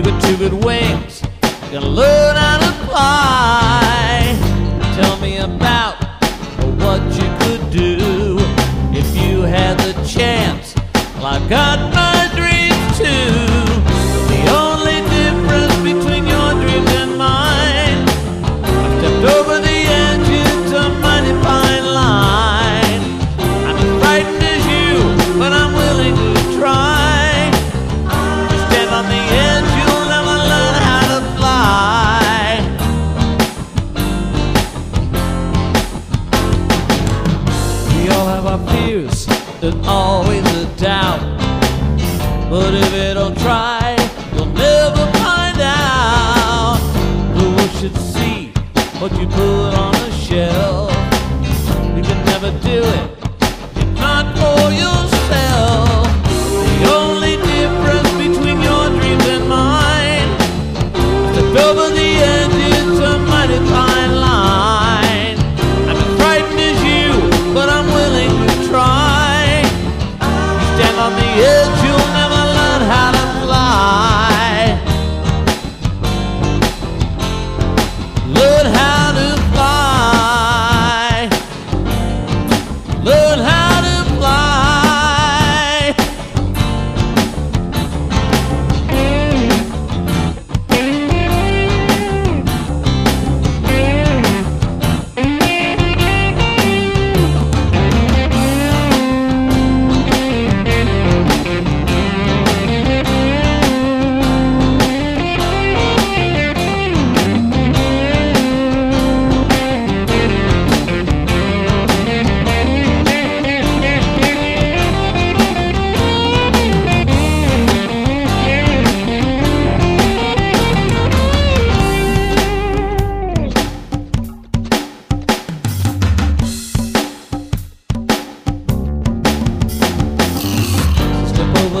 You got two good wings. Can learn how to fly. Tell me about what you could do if you had the chance. Well, I've got our fears, there's always a doubt. But if you don't try, you'll never find out. World should see what you put on a shelf.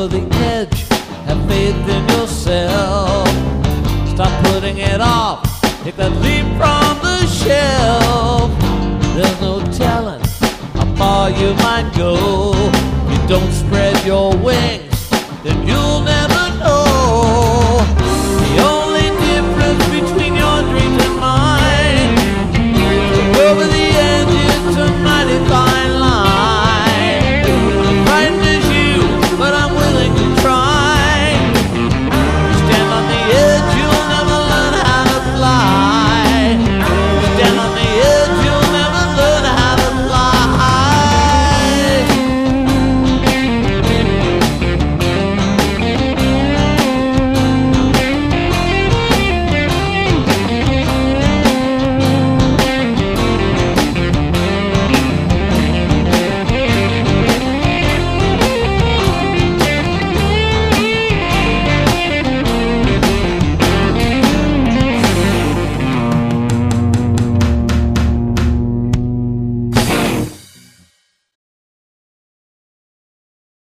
Over the edge, have faith in yourself. Stop putting it off, take that leap from the shelf. There's no telling how far you might go. You don't spread your wings, then you'll never